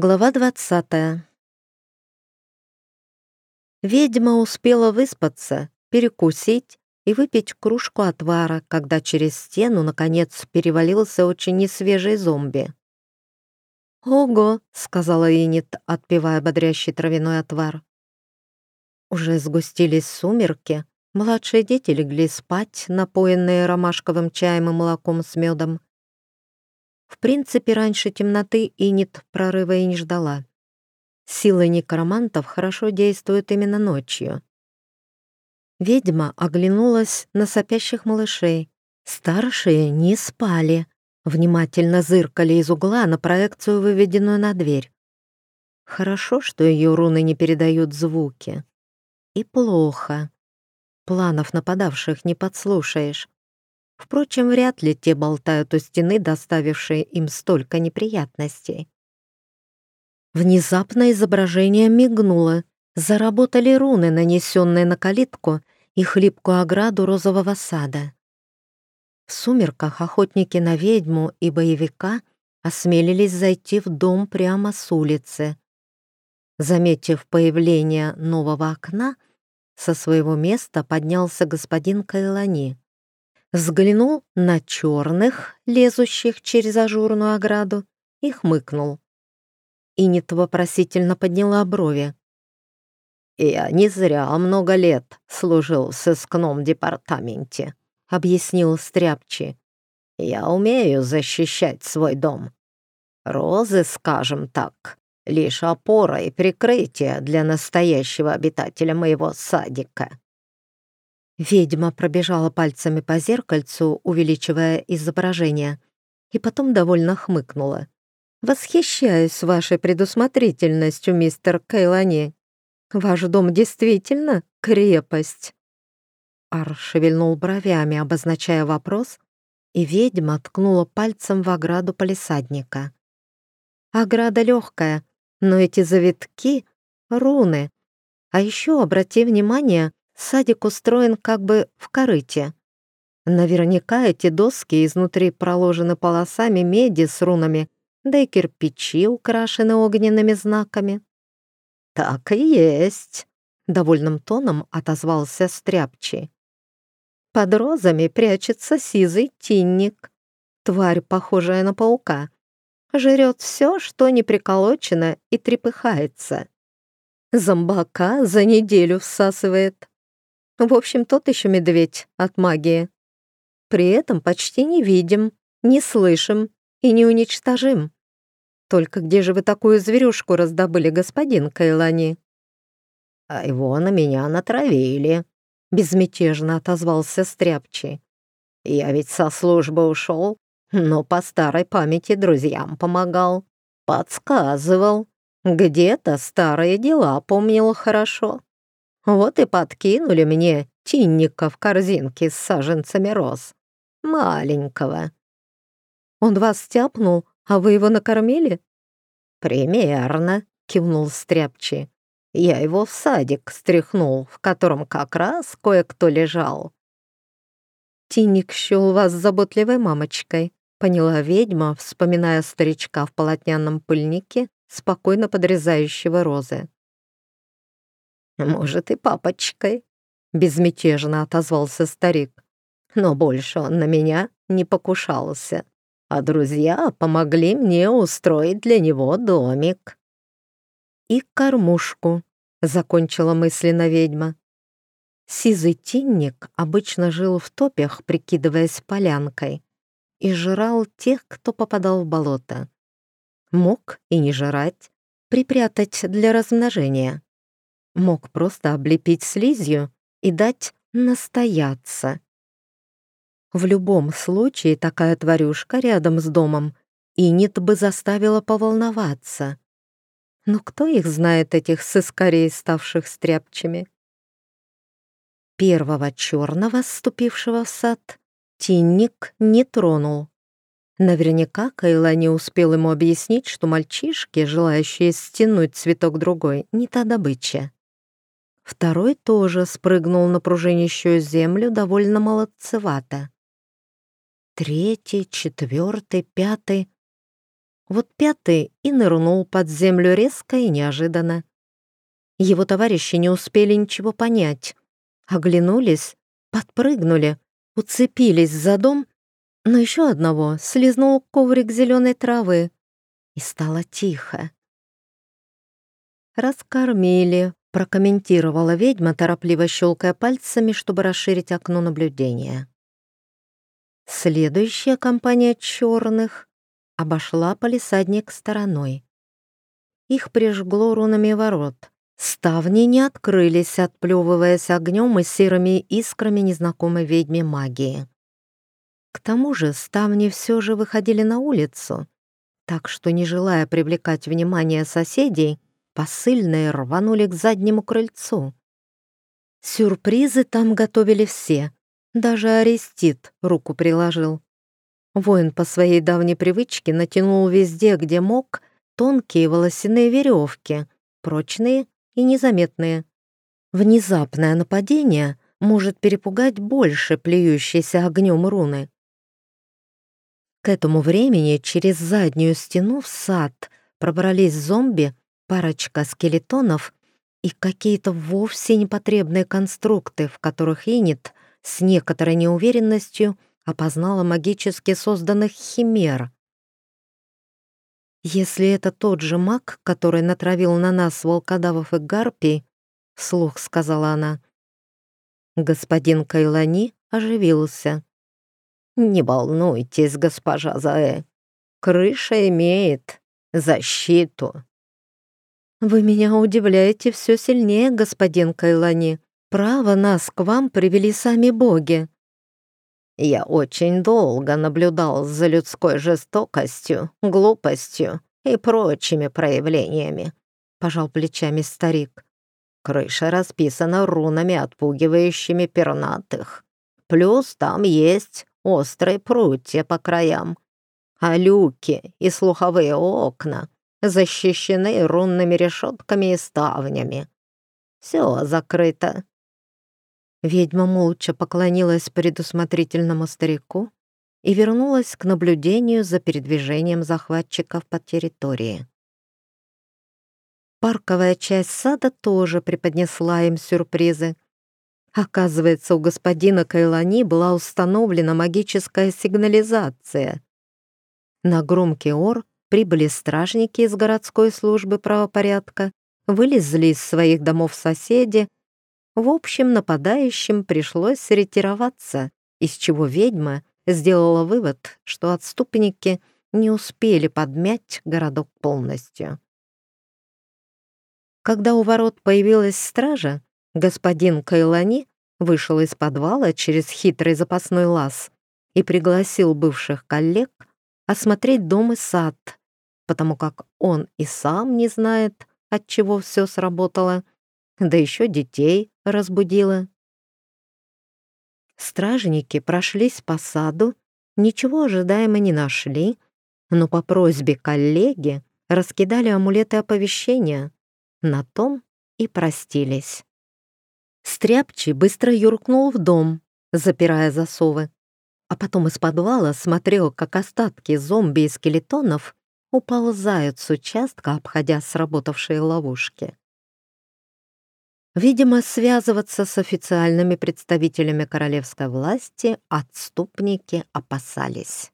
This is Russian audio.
Глава двадцатая. Ведьма успела выспаться, перекусить и выпить кружку отвара, когда через стену, наконец, перевалился очень несвежий зомби. «Ого!» — сказала Инит, отпивая бодрящий травяной отвар. Уже сгустились сумерки, младшие дети легли спать, напоенные ромашковым чаем и молоком с медом. В принципе, раньше темноты Инит прорыва и не ждала. Силы некромантов хорошо действуют именно ночью. Ведьма оглянулась на сопящих малышей. Старшие не спали, внимательно зыркали из угла на проекцию, выведенную на дверь. Хорошо, что ее руны не передают звуки. И плохо. Планов нападавших не подслушаешь. Впрочем, вряд ли те болтают у стены, доставившие им столько неприятностей. Внезапно изображение мигнуло. Заработали руны, нанесенные на калитку и хлипкую ограду розового сада. В сумерках охотники на ведьму и боевика осмелились зайти в дом прямо с улицы. Заметив появление нового окна, со своего места поднялся господин Кайлани взглянул на черных, лезущих через ажурную ограду, и хмыкнул. Инит вопросительно подняла брови. «Я не зря много лет служил в сыскном департаменте», — объяснил Стряпчи. «Я умею защищать свой дом. Розы, скажем так, лишь опора и прикрытие для настоящего обитателя моего садика». Ведьма пробежала пальцами по зеркальцу, увеличивая изображение, и потом довольно хмыкнула. «Восхищаюсь вашей предусмотрительностью, мистер Кейлани. Ваш дом действительно крепость». Ар шевельнул бровями, обозначая вопрос, и ведьма ткнула пальцем в ограду полисадника. «Ограда легкая, но эти завитки — руны. А еще обрати внимание, Садик устроен как бы в корыте. Наверняка эти доски изнутри проложены полосами меди с рунами, да и кирпичи украшены огненными знаками. «Так и есть», — довольным тоном отозвался Стряпчий. Под розами прячется сизый тинник, тварь, похожая на паука. Жрет все, что не приколочено и трепыхается. Зомбака за неделю всасывает. В общем, тот еще медведь от магии. При этом почти не видим, не слышим и не уничтожим. Только где же вы такую зверюшку раздобыли, господин Кайлани? А его на меня натравили, безмятежно отозвался Стряпчий. Я ведь со службы ушел, но по старой памяти друзьям помогал, подсказывал. Где-то старые дела помнил хорошо. Вот и подкинули мне тинника в корзинке с саженцами роз. Маленького. Он вас тяпнул, а вы его накормили? Примерно, кивнул Стряпчи. Я его в садик стряхнул, в котором как раз кое-кто лежал. Тинник счел вас заботливой мамочкой, поняла ведьма, вспоминая старичка в полотняном пыльнике, спокойно подрезающего розы. «Может, и папочкой», — безмятежно отозвался старик. «Но больше он на меня не покушался, а друзья помогли мне устроить для него домик». «И кормушку», — закончила мысленно ведьма. Сизый тинник обычно жил в топях, прикидываясь полянкой, и жрал тех, кто попадал в болото. Мог и не жрать, припрятать для размножения мог просто облепить слизью и дать настояться. В любом случае такая тварюшка рядом с домом Инит бы заставила поволноваться. Но кто их знает, этих сыскарей, ставших стряпчими? Первого черного, ступившего в сад, Тинник не тронул. Наверняка Кайла не успел ему объяснить, что мальчишки, желающие стянуть цветок другой, не та добыча. Второй тоже спрыгнул на пружинищую землю довольно молодцевато. Третий, четвертый, пятый. Вот пятый и нырнул под землю резко и неожиданно. Его товарищи не успели ничего понять. Оглянулись, подпрыгнули, уцепились за дом, но еще одного слезнул коврик зеленой травы, и стало тихо. «Раскормили», — прокомментировала ведьма, торопливо щелкая пальцами, чтобы расширить окно наблюдения. Следующая компания черных обошла полисадник стороной. Их прижгло рунами ворот. Ставни не открылись, отплевываясь огнем и серыми искрами незнакомой ведьме магии. К тому же ставни все же выходили на улицу, так что, не желая привлекать внимание соседей, посыльные рванули к заднему крыльцу. Сюрпризы там готовили все, даже Арестит руку приложил. Воин по своей давней привычке натянул везде, где мог, тонкие волосяные веревки, прочные и незаметные. Внезапное нападение может перепугать больше плюющейся огнем руны. К этому времени через заднюю стену в сад пробрались зомби, парочка скелетонов и какие-то вовсе непотребные конструкты, в которых Инит с некоторой неуверенностью опознала магически созданных химер. «Если это тот же маг, который натравил на нас волкодавов и гарпий», — вслух сказала она. Господин Кайлани оживился. «Не волнуйтесь, госпожа Заэ, крыша имеет защиту». «Вы меня удивляете все сильнее, господин Кайлани», Право нас к вам привели сами боги». Я очень долго наблюдал за людской жестокостью, глупостью и прочими проявлениями, — пожал плечами старик. Крыша расписана рунами, отпугивающими пернатых. Плюс там есть острые прутья по краям, а люки и слуховые окна защищены рунными решетками и ставнями. Все закрыто, Ведьма молча поклонилась предусмотрительному старику и вернулась к наблюдению за передвижением захватчиков по территории. Парковая часть сада тоже преподнесла им сюрпризы. Оказывается, у господина Кайлани была установлена магическая сигнализация. На громкий ор прибыли стражники из городской службы правопорядка, вылезли из своих домов соседи в общем, нападающим пришлось ретироваться, из чего ведьма сделала вывод, что отступники не успели подмять городок полностью. Когда у ворот появилась стража, господин Кайлани вышел из подвала через хитрый запасной лаз и пригласил бывших коллег осмотреть дом и сад, потому как он и сам не знает, от чего все сработало, да еще детей разбудила. Стражники прошлись по саду, ничего ожидаемо не нашли, но по просьбе коллеги раскидали амулеты оповещения. На том и простились. Стряпчий быстро юркнул в дом, запирая засовы, а потом из подвала смотрел, как остатки зомби и скелетонов уползают с участка, обходя сработавшие ловушки. Видимо, связываться с официальными представителями королевской власти отступники опасались.